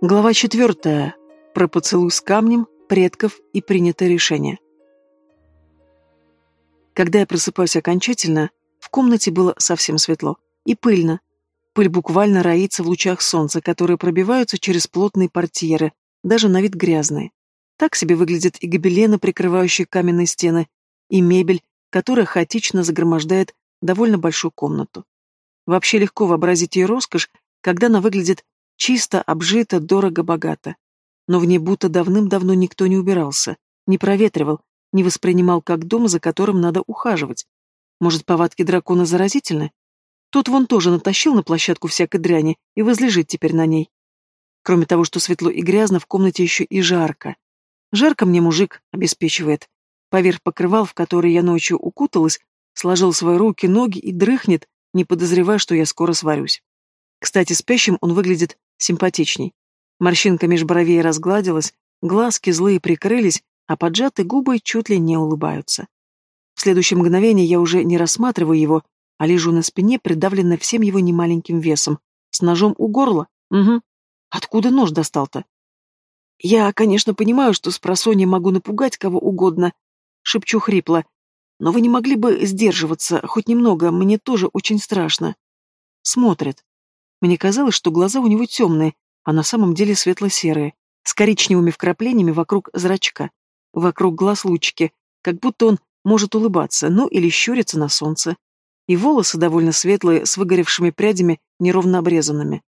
Глава четвертая. Про поцелуй с камнем, предков и принятое решение. Когда я просыпаюсь окончательно, в комнате было совсем светло и пыльно. Пыль буквально роится в лучах солнца, которые пробиваются через плотные портьеры, даже на вид грязные. Так себе выглядят и гобелены, прикрывающие каменные стены, и мебель, которая хаотично загромождает довольно большую комнату. Вообще легко вообразить ее роскошь, когда она выглядит Чисто, обжито, дорого-богато. Но в ней будто давным-давно никто не убирался, не проветривал, не воспринимал как дом, за которым надо ухаживать. Может, повадки дракона заразительны? Тот вон тоже натащил на площадку всякой дряни и возлежит теперь на ней. Кроме того, что светло и грязно, в комнате еще и жарко. Жарко мне мужик обеспечивает. Поверх покрывал, в который я ночью укуталась, сложил свои руки, ноги и дрыхнет, не подозревая, что я скоро сварюсь. Кстати, спящим он выглядит симпатичней. Морщинка меж бровей разгладилась, глазки злые прикрылись, а поджатые губы чуть ли не улыбаются. В следующее мгновение я уже не рассматриваю его, а лежу на спине, придавленная всем его немаленьким весом, с ножом у горла. Угу. Откуда нож достал-то? Я, конечно, понимаю, что с просонья могу напугать кого угодно, шепчу хрипло, но вы не могли бы сдерживаться хоть немного, мне тоже очень страшно. Смотрит. Мне казалось, что глаза у него темные, а на самом деле светло-серые, с коричневыми вкраплениями вокруг зрачка, вокруг глаз лучики, как будто он может улыбаться, ну или щуриться на солнце. И волосы довольно светлые, с выгоревшими прядями, неровно обрезанными.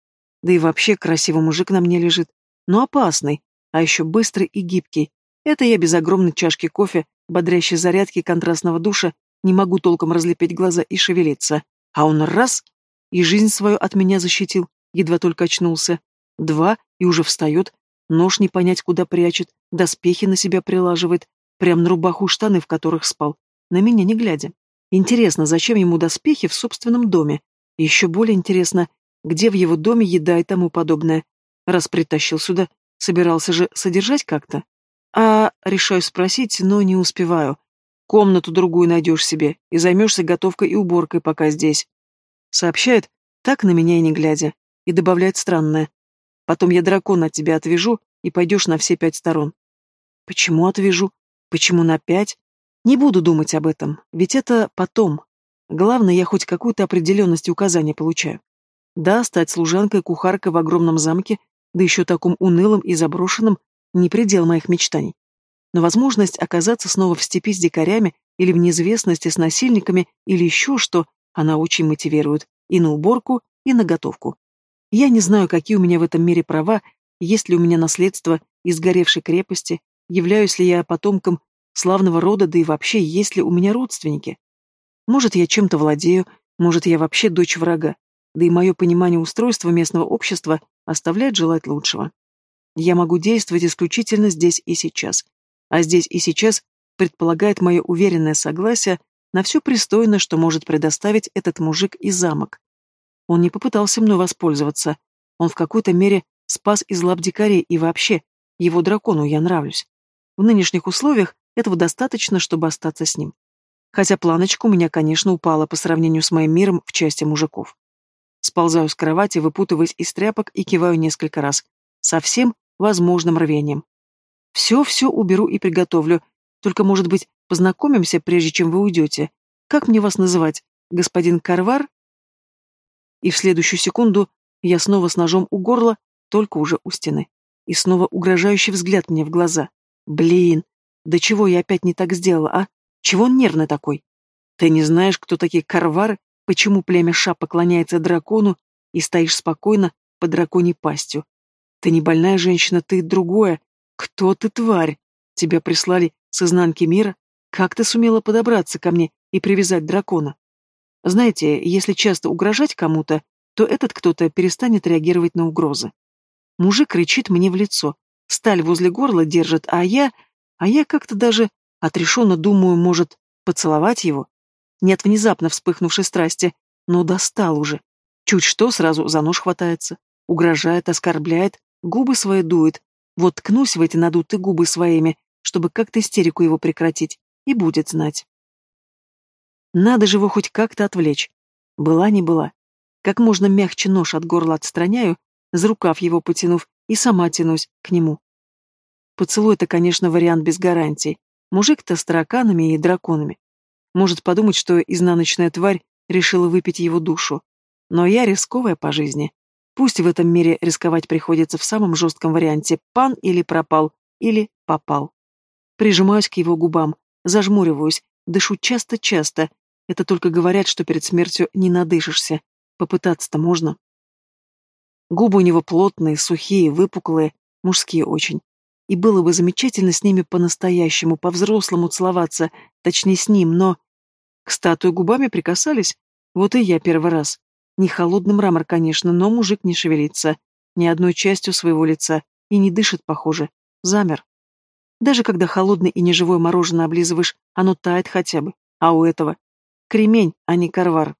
Да и вообще красивый мужик на мне лежит. Но опасный, а еще быстрый и гибкий. Это я без огромной чашки кофе, бодрящей зарядки контрастного душа, не могу толком разлепить глаза и шевелиться. А он раз и жизнь свою от меня защитил, едва только очнулся. Два, и уже встает, нож не понять куда прячет, доспехи на себя прилаживает, прям на рубаху штаны, в которых спал, на меня не глядя. Интересно, зачем ему доспехи в собственном доме? Еще более интересно, где в его доме еда и тому подобное. Раз притащил сюда, собирался же содержать как-то? А, решаю спросить, но не успеваю. Комнату другую найдешь себе и займешься готовкой и уборкой пока здесь. Сообщает, так на меня и не глядя, и добавляет странное. Потом я дракона от тебя отвяжу, и пойдешь на все пять сторон. Почему отвяжу? Почему на пять? Не буду думать об этом, ведь это потом. Главное, я хоть какую-то определенность и указания получаю. Да, стать служанкой-кухаркой в огромном замке, да еще таком унылом и заброшенном, не предел моих мечтаний. Но возможность оказаться снова в степи с дикарями или в неизвестности с насильниками или еще что, она очень мотивирует и на уборку, и на готовку. Я не знаю, какие у меня в этом мире права, есть ли у меня наследство из горевшей крепости, являюсь ли я потомком славного рода, да и вообще, есть ли у меня родственники. Может, я чем-то владею, может, я вообще дочь врага, да и мое понимание устройства местного общества оставляет желать лучшего. Я могу действовать исключительно здесь и сейчас. А здесь и сейчас предполагает мое уверенное согласие на все пристойное, что может предоставить этот мужик и замок. Он не попытался мной воспользоваться. Он в какой-то мере спас из лап дикарей и вообще, его дракону я нравлюсь. В нынешних условиях этого достаточно, чтобы остаться с ним. Хотя планочка у меня, конечно, упала по сравнению с моим миром в части мужиков. Сползаю с кровати, выпутываясь из тряпок и киваю несколько раз. Со всем возможным рвением. Все-все уберу и приготовлю, только, может быть, познакомимся, прежде чем вы уйдете. Как мне вас называть? Господин Карвар? И в следующую секунду я снова с ножом у горла, только уже у стены. И снова угрожающий взгляд мне в глаза. Блин, да чего я опять не так сделала, а? Чего он нервный такой? Ты не знаешь, кто такие Карвары, почему племя Ша поклоняется дракону и стоишь спокойно под драконьей пастью? Ты не больная женщина, ты другое. Кто ты, тварь? Тебя прислали с изнанки мира? Как ты сумела подобраться ко мне и привязать дракона? Знаете, если часто угрожать кому-то, то этот кто-то перестанет реагировать на угрозы. Мужик кричит мне в лицо, сталь возле горла держит, а я... А я как-то даже отрешенно думаю, может, поцеловать его? Нет внезапно вспыхнувшей страсти, но достал уже. Чуть что, сразу за нож хватается. Угрожает, оскорбляет, губы свои дует. Вот ткнусь в эти надутые губы своими, чтобы как-то истерику его прекратить, и будет знать. Надо же его хоть как-то отвлечь. Была не была. Как можно мягче нож от горла отстраняю, за рукав его потянув, и сама тянусь к нему. Поцелуй — это, конечно, вариант без гарантий. Мужик-то с тараканами и драконами. Может подумать, что изнаночная тварь решила выпить его душу. Но я рисковая по жизни. Пусть в этом мире рисковать приходится в самом жестком варианте «пан» или «пропал», или «попал». Прижимаюсь к его губам, зажмуриваюсь, дышу часто-часто. Это только говорят, что перед смертью не надышишься. Попытаться-то можно. Губы у него плотные, сухие, выпуклые, мужские очень. И было бы замечательно с ними по-настоящему, по-взрослому целоваться, точнее с ним, но... К статуе губами прикасались. Вот и я первый раз. Не холодный мрамор, конечно, но мужик не шевелится. Ни одной частью своего лица. И не дышит, похоже. Замер. Даже когда холодный и неживое мороженое облизываешь, оно тает хотя бы. А у этого... Кремень, а не карвар.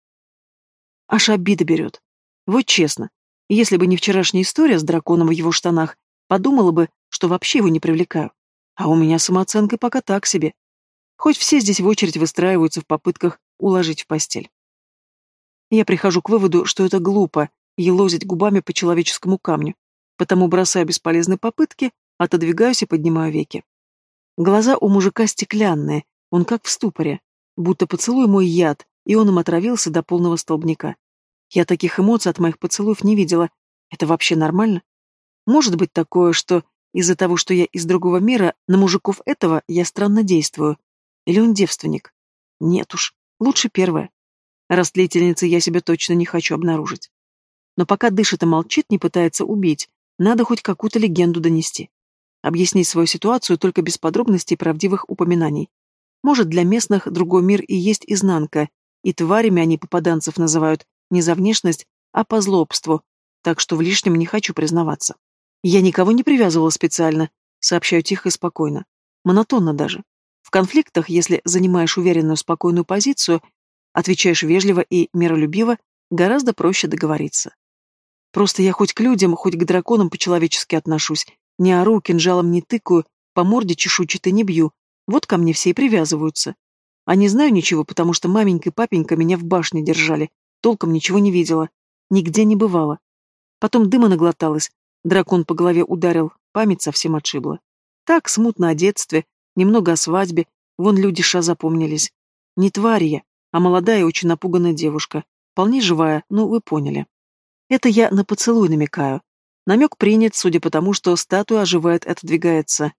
Аж обида берет. Вот честно. Если бы не вчерашняя история с драконом в его штанах, подумала бы, что вообще его не привлекаю. А у меня самооценка пока так себе. Хоть все здесь в очередь выстраиваются в попытках уложить в постель. Я прихожу к выводу, что это глупо, елозить губами по человеческому камню, потому бросаю бесполезные попытки, отодвигаюсь и поднимаю веки. Глаза у мужика стеклянные, он как в ступоре, будто поцелуй мой яд, и он им отравился до полного столбняка. Я таких эмоций от моих поцелуев не видела. Это вообще нормально? Может быть такое, что из-за того, что я из другого мира, на мужиков этого я странно действую. Или он девственник? Нет уж, лучше первое. Растлительницей я себя точно не хочу обнаружить. Но пока дышит и молчит, не пытается убить, надо хоть какую-то легенду донести. Объяснить свою ситуацию только без подробностей и правдивых упоминаний. Может, для местных другой мир и есть изнанка, и тварями они попаданцев называют не за внешность, а по злобству, так что в лишнем не хочу признаваться. Я никого не привязывала специально, сообщаю тихо и спокойно. Монотонно даже. В конфликтах, если занимаешь уверенную, спокойную позицию, отвечаешь вежливо и миролюбиво, гораздо проще договориться. Просто я хоть к людям, хоть к драконам по-человечески отношусь, не ору, кинжалом не тыкаю, по морде чешуйчатой не бью, вот ко мне все и привязываются. А не знаю ничего, потому что маменька и папенька меня в башне держали, толком ничего не видела, нигде не бывало. Потом дыма наглоталась, Дракон по голове ударил, память совсем отшибла. Так, смутно о детстве, немного о свадьбе, вон люди ша запомнились. Не тварь я, а молодая и очень напуганная девушка. Вполне живая, ну, вы поняли. Это я на поцелуй намекаю. Намек принят, судя по тому, что статуя оживает и отодвигается.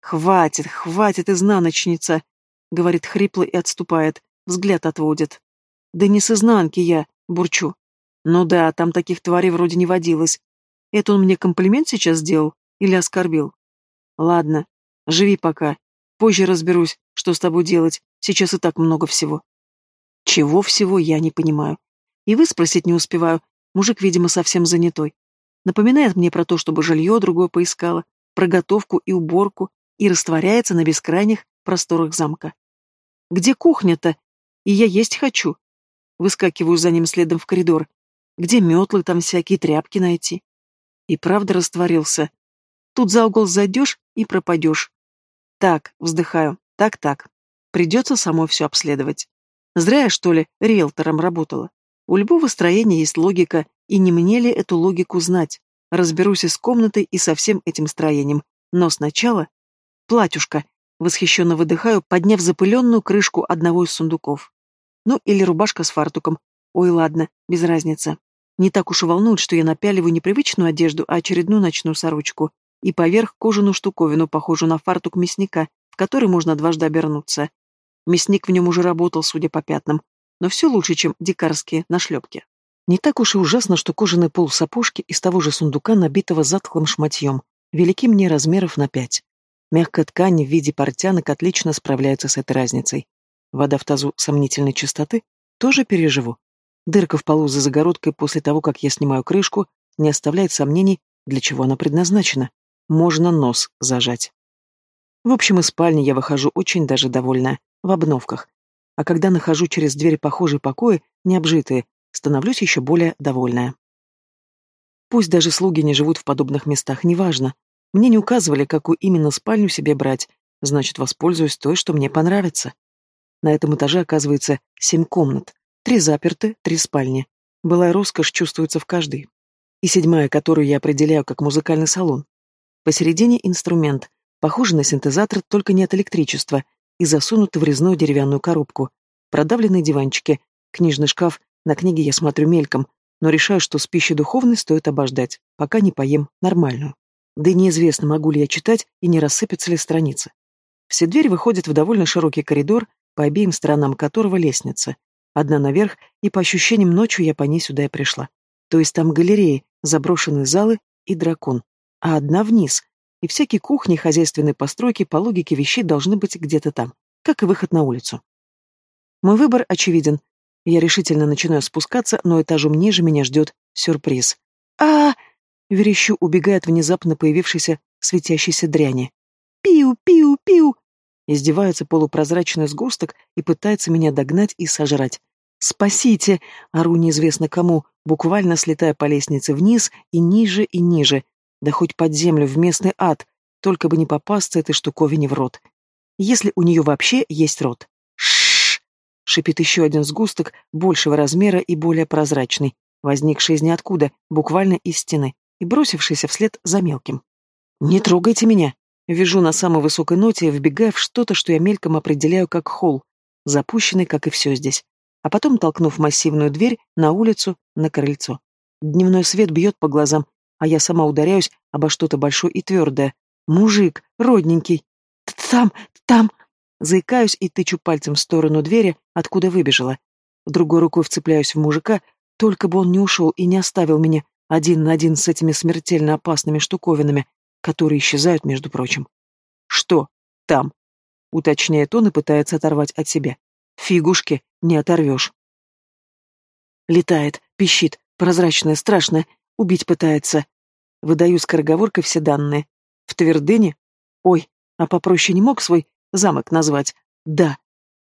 «Хватит, хватит, изнаночница!» — говорит хрипло и отступает, взгляд отводит. «Да не с изнанки я, бурчу. Ну да, там таких тварей вроде не водилось, это он мне комплимент сейчас сделал или оскорбил? Ладно, живи пока. Позже разберусь, что с тобой делать. Сейчас и так много всего. Чего всего, я не понимаю. И вы спросить не успеваю. Мужик, видимо, совсем занятой. Напоминает мне про то, чтобы жилье другое поискала, про готовку и уборку, и растворяется на бескрайних просторах замка. Где кухня-то? И я есть хочу. Выскакиваю за ним следом в коридор. Где метлы там всякие тряпки найти? И правда растворился. Тут за угол зайдешь и пропадешь. Так, вздыхаю, так-так. Придется самой все обследовать. Зря я, что ли, риэлтором работала. У любого строения есть логика, и не мне ли эту логику знать? Разберусь и с комнатой, и со всем этим строением. Но сначала... Платюшка. Восхищенно выдыхаю, подняв запыленную крышку одного из сундуков. Ну, или рубашка с фартуком. Ой, ладно, без разницы. Не так уж и волнует, что я напяливаю не привычную одежду, а очередную ночную сорочку. И поверх кожаную штуковину, похожую на фартук мясника, в который можно дважды обернуться. Мясник в нем уже работал, судя по пятнам. Но все лучше, чем дикарские нашлепки. Не так уж и ужасно, что кожаные полусапожки из того же сундука, набитого затхлым шматьем, велики мне размеров на пять. Мягкая ткань в виде портянок отлично справляется с этой разницей. Вода в тазу сомнительной чистоты тоже переживу. Дырка в полу за загородкой после того, как я снимаю крышку, не оставляет сомнений, для чего она предназначена. Можно нос зажать. В общем, из спальни я выхожу очень даже довольная, в обновках. А когда нахожу через двери похожие покои, необжитые, становлюсь еще более довольная. Пусть даже слуги не живут в подобных местах, неважно. Мне не указывали, какую именно спальню себе брать, значит, воспользуюсь той, что мне понравится. На этом этаже оказывается семь комнат, Три заперты, три спальни. Былая роскошь чувствуется в каждой. и седьмая, которую я определяю как музыкальный салон. Посередине инструмент, похожий на синтезатор, только не от электричества, и засунутый в резную деревянную коробку. Продавленные диванчики, книжный шкаф, на книге я смотрю мельком, но решаю, что с пищей духовной стоит обождать, пока не поем нормальную. Да и неизвестно, могу ли я читать и не рассыпятся ли страницы. Все двери выходят в довольно широкий коридор, по обеим сторонам которого лестница. Одна наверх, и по ощущениям ночью я по ней сюда и пришла. То есть там галереи, заброшенные залы и дракон. А одна вниз. И всякие кухни, хозяйственные постройки по логике вещей должны быть где-то там, как и выход на улицу. Мой выбор очевиден. Я решительно начинаю спускаться, но этажом ниже меня ждет сюрприз. а, -а, Верещу, убегая от внезапно появившейся светящейся дряни. «Пиу, пиу, пиу!» Издевается полупрозрачный сгусток и пытается меня догнать и сожрать. «Спасите!» — ору неизвестно кому, буквально слетая по лестнице вниз и ниже и ниже, да хоть под землю в местный ад, только бы не попасться этой штуковине в рот. Если у нее вообще есть рот. Шш! шипит еще один сгусток, большего размера и более прозрачный, возникший из ниоткуда, буквально из стены, и бросившийся вслед за мелким. «Не трогайте меня!» Вижу на самой высокой ноте, вбегая в что-то, что я мельком определяю как холл, запущенный, как и все здесь. А потом, толкнув массивную дверь, на улицу, на крыльцо. Дневной свет бьет по глазам, а я сама ударяюсь обо что-то большое и твердое. Мужик, родненький. Там, там. Заикаюсь и тычу пальцем в сторону двери, откуда выбежала. Другой рукой вцепляюсь в мужика, только бы он не ушел и не оставил меня один на один с этими смертельно опасными штуковинами, которые исчезают, между прочим. Что там? Уточняет он и пытается оторвать от себя. Фигушки не оторвешь. Летает, пищит, прозрачная, страшная, убить пытается. Выдаю скороговоркой все данные. В твердыне? Ой, а попроще не мог свой замок назвать? Да.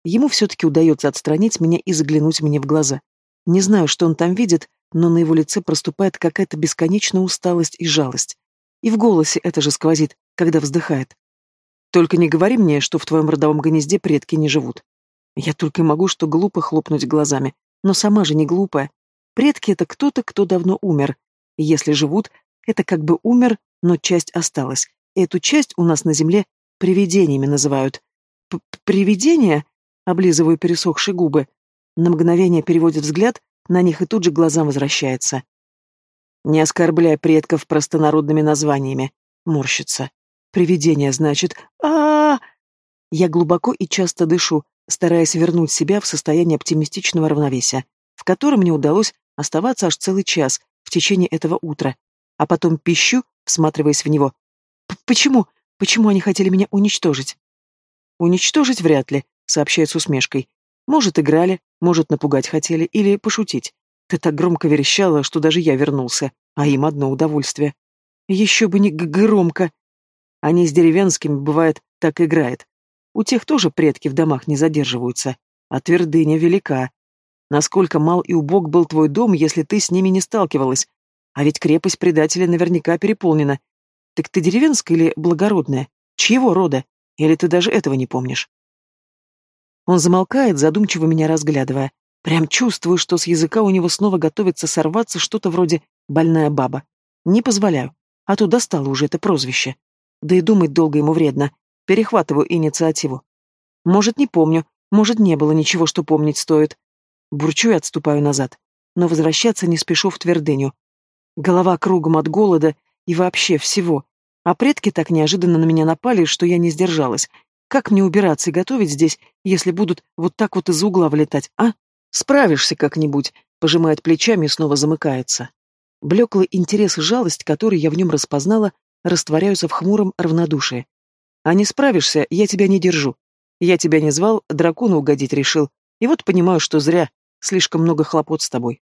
Ему все-таки удается отстранить меня и заглянуть мне в глаза. Не знаю, что он там видит, но на его лице проступает какая-то бесконечная усталость и жалость. И в голосе это же сквозит, когда вздыхает. Только не говори мне, что в твоем родовом гнезде предки не живут. Я только могу что глупо хлопнуть глазами, но сама же не глупая. Предки — это кто-то, кто давно умер. Если живут, это как бы умер, но часть осталась. Эту часть у нас на земле привидениями называют. П «Привидения?» — облизываю пересохшие губы. На мгновение переводит взгляд, на них и тут же глазам возвращается. Не оскорбляй предков простонародными названиями. Морщится. Привидение, значит. а, -а, -а Я глубоко и часто дышу, стараясь вернуть себя в состояние оптимистичного равновесия, в котором мне удалось оставаться аж целый час в течение этого утра, а потом пищу, всматриваясь в него. «Почему? Почему они хотели меня уничтожить?» «Уничтожить вряд ли», — сообщает с усмешкой. «Может, играли, может, напугать хотели или пошутить. Ты так громко верещала, что даже я вернулся, а им одно удовольствие. Еще бы не громко. Они с деревенскими, бывает, так играет. У тех тоже предки в домах не задерживаются, а твердыня велика. Насколько мал и убог был твой дом, если ты с ними не сталкивалась? А ведь крепость предателя наверняка переполнена. Так ты деревенская или благородная? Чьего рода? Или ты даже этого не помнишь? Он замолкает, задумчиво меня разглядывая. Прям чувствую, что с языка у него снова готовится сорваться что-то вроде «больная баба». Не позволяю, а то достало уже это прозвище. Да и думать долго ему вредно. Перехватываю инициативу. Может, не помню, может, не было ничего, что помнить стоит. Бурчу и отступаю назад. Но возвращаться не спешу в твердыню. Голова кругом от голода и вообще всего. А предки так неожиданно на меня напали, что я не сдержалась. Как мне убираться и готовить здесь, если будут вот так вот из угла влетать, а? Справишься как-нибудь, пожимает плечами и снова замыкается. Блеклый интерес и жалость, которые я в нем распознала, растворяются в хмуром равнодушии. А не справишься, я тебя не держу. Я тебя не звал, дракону угодить решил. И вот понимаю, что зря, слишком много хлопот с тобой.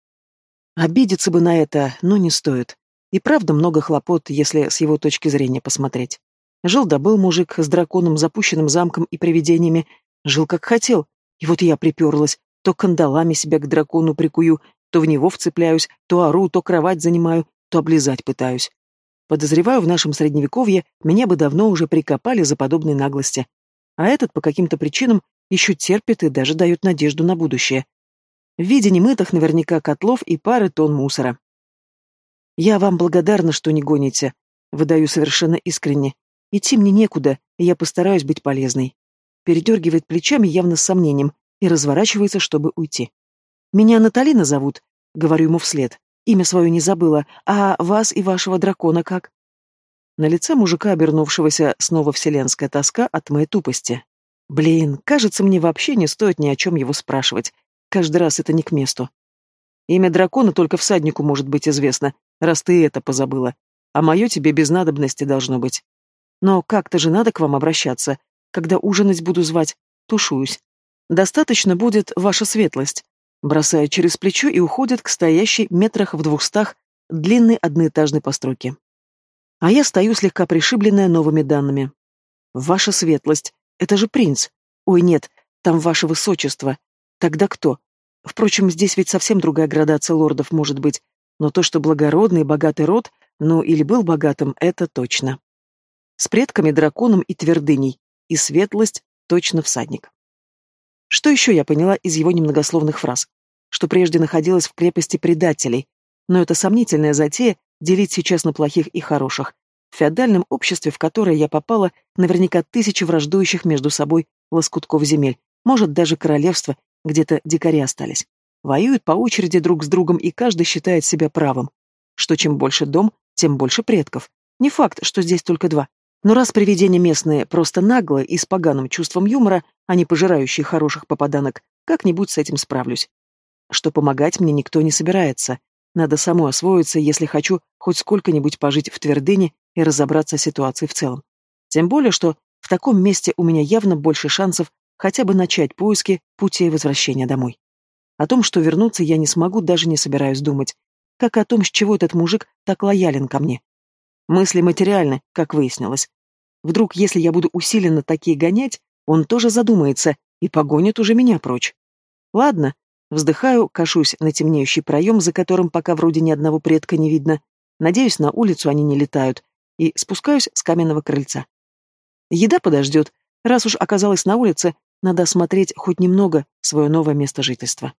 Обидеться бы на это, но не стоит. И правда много хлопот, если с его точки зрения посмотреть. Жил да мужик с драконом, запущенным замком и привидениями. Жил как хотел. И вот я приперлась, то кандалами себя к дракону прикую, то в него вцепляюсь, то ору, то кровать занимаю, то облизать пытаюсь. Подозреваю, в нашем средневековье меня бы давно уже прикопали за подобные наглости. А этот по каким-то причинам еще терпит и даже дает надежду на будущее. В виде немытых наверняка котлов и пары тонн мусора. Я вам благодарна, что не гоните. Выдаю совершенно искренне. Идти мне некуда, и я постараюсь быть полезной. Передергивает плечами явно с сомнением и разворачивается, чтобы уйти. Меня Наталина зовут, говорю ему вслед. Имя свое не забыла. А вас и вашего дракона как? На лице мужика, обернувшегося, снова вселенская тоска от моей тупости. Блин, кажется, мне вообще не стоит ни о чем его спрашивать. Каждый раз это не к месту. Имя дракона только всаднику может быть известно, раз ты это позабыла. А мое тебе без надобности должно быть. Но как-то же надо к вам обращаться. Когда ужинать буду звать, тушуюсь. Достаточно будет ваша светлость. Бросая через плечо и уходит к стоящей метрах в двухстах длинной одноэтажной постройке. А я стою слегка пришибленная новыми данными. Ваша светлость, это же принц. Ой, нет, там ваше высочество. Тогда кто? Впрочем, здесь ведь совсем другая градация лордов может быть. Но то, что благородный и богатый род, ну или был богатым, это точно. С предками, драконом и твердыней. И светлость точно всадник. Что еще я поняла из его немногословных фраз? Что прежде находилась в крепости предателей. Но это сомнительная затея делить сейчас на плохих и хороших. В феодальном обществе, в которое я попала, наверняка тысячи враждующих между собой лоскутков земель, может, даже королевства, где-то дикари остались. Воюют по очереди друг с другом, и каждый считает себя правым. Что чем больше дом, тем больше предков. Не факт, что здесь только два. Но раз привидения местные просто наглые и с поганым чувством юмора, а не пожирающие хороших попаданок, как-нибудь с этим справлюсь. Что помогать мне никто не собирается. Надо самой освоиться, если хочу хоть сколько-нибудь пожить в твердыне и разобраться с ситуацией в целом. Тем более, что в таком месте у меня явно больше шансов хотя бы начать поиски путей возвращения домой. О том, что вернуться я не смогу, даже не собираюсь думать. Как о том, с чего этот мужик так лоялен ко мне. Мысли материальны, как выяснилось. Вдруг, если я буду усиленно такие гонять, он тоже задумается и погонит уже меня прочь. Ладно, Вздыхаю, кашусь на темнеющий проем, за которым пока вроде ни одного предка не видно. Надеюсь, на улицу они не летают. И спускаюсь с каменного крыльца. Еда подождет. Раз уж оказалась на улице, надо осмотреть хоть немного свое новое место жительства.